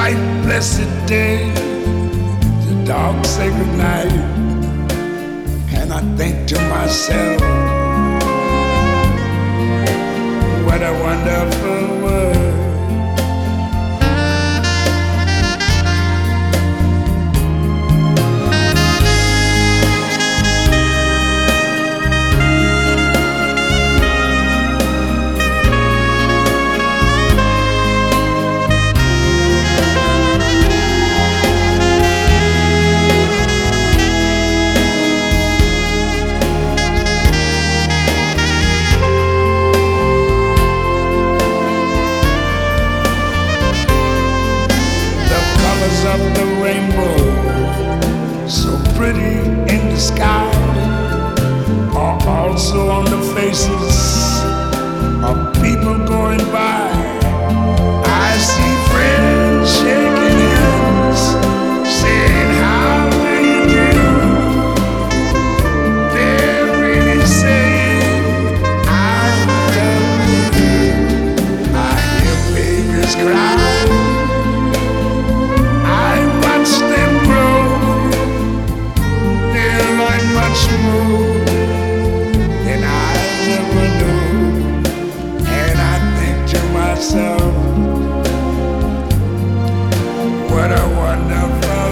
bright blessed day, the dark sacred night, and I think to myself, of the rainbow, so pretty in the sky, are also on the faces wonderful.